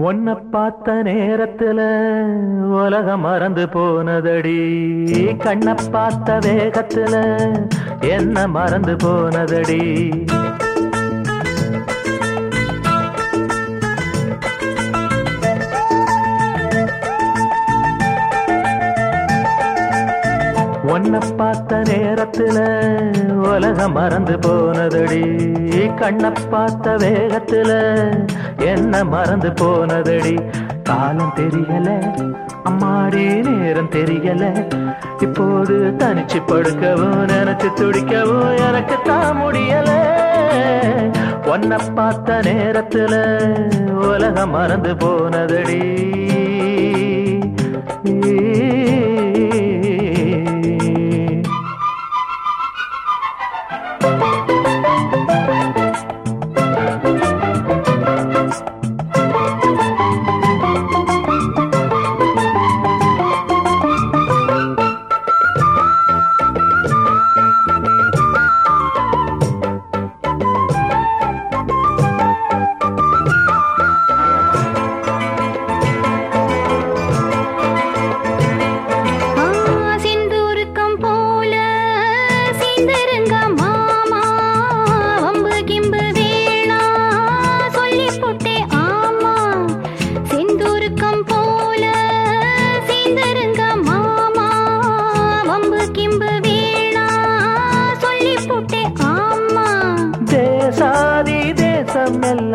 உன்னை பார்த்த நேரத்துல உலகம் மறந்து போனதடி. கண்ணை பார்த்த வேகத்துல என்ன மறந்து போனதடி. உன்னை பார்த்த நேரத்துல உலகம் மறந்து போனதடி. கண்ணை பார்த்த வேகத்துல என்ன மறந்து போனதடி. காலம் தெரியல அம்மாடி நேரம் தெரியல. இப்போது தனிச்சு படுக்கவும் நினைச்சு துடிக்கவும் எனக்கு தான் முடியல. உன்னை பார்த்த நேரத்துல உலகம் மறந்து போனதடி.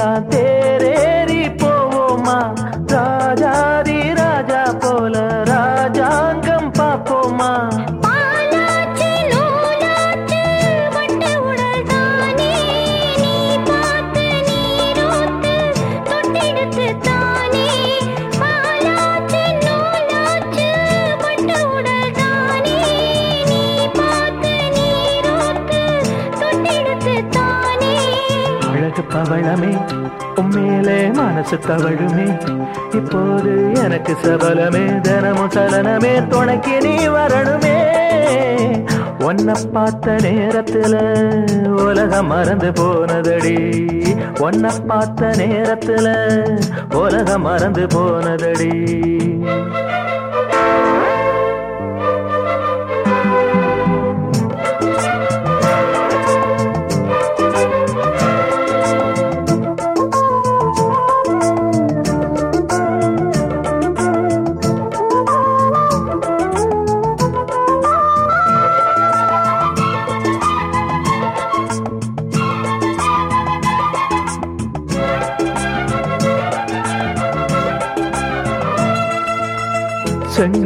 எல்லாம் தேரேறி போவோமா ராஜாதி ராஜா போல ராஜாங்கம் பார்ப்போமா பாலாச்சு நூலாச்சு நீ பார்த்து நீரோத்து தொட்டெடுத்து அழகு பவளமே உண்மையிலே மனசு தவழுமே இப்போது எனக்கு சபலமே தினமும் சலனமே துணைக்கு நீ வரணுமே. உன்னை பார்த்த நேரத்துல உலகம் மறந்து போனதடி. உன்னை பார்த்த நேரத்துல உலகம் மறந்து போனதடி.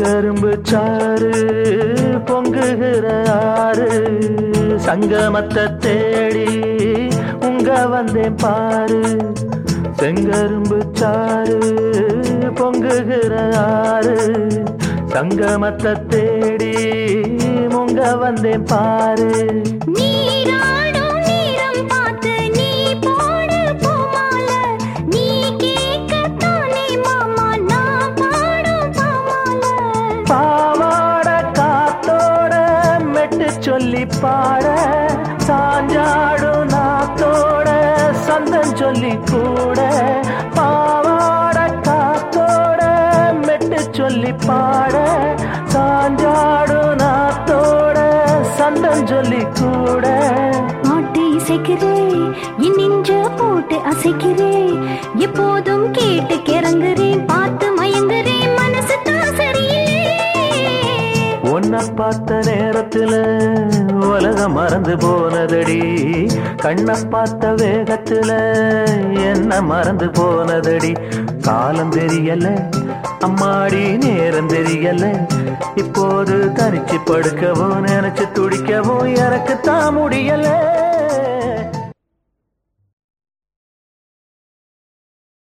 கரும்பு சாறு பொங்குகிற ஆறு. சங்கமத்தை தேடி உங்க வந்தேன் பாரு. செங்கரும்பு சாறு பொங்குகிற ஆறு. சங்கமத்தை தேடி உங்க வந்தேன் பாரு. நீ பாட சாஞ்சாடும் நாத்தோட சந்தம் சொல்லி கூட பாவாட காத்தோட மெட்டு சொல்லி பாட சாஞ்சாடும் நாத்தோட சந்தம் சொல்லி கூட. பாட்டு இசைக்கிறே என் நெஞ்ச போட்டு அசைக்கிறே எப்போதும் கேட்டு கிறங்குறேன் பார்த்து மயங்குறேன் மனசு தான் சரியில்லை உன்னை பார்த்த நேரத்துல உலகம் மறந்து போனதடி. கண்ணை பார்த்த வேகத்துல என்ன மறந்து போனதடி. காலம் தெரியல அம்மாடி நேரம் தெரியல. இப்போது தனிச்சு படுக்கவும் நினைச்சு துடிக்கவும் எனக்கு தான் முடியல.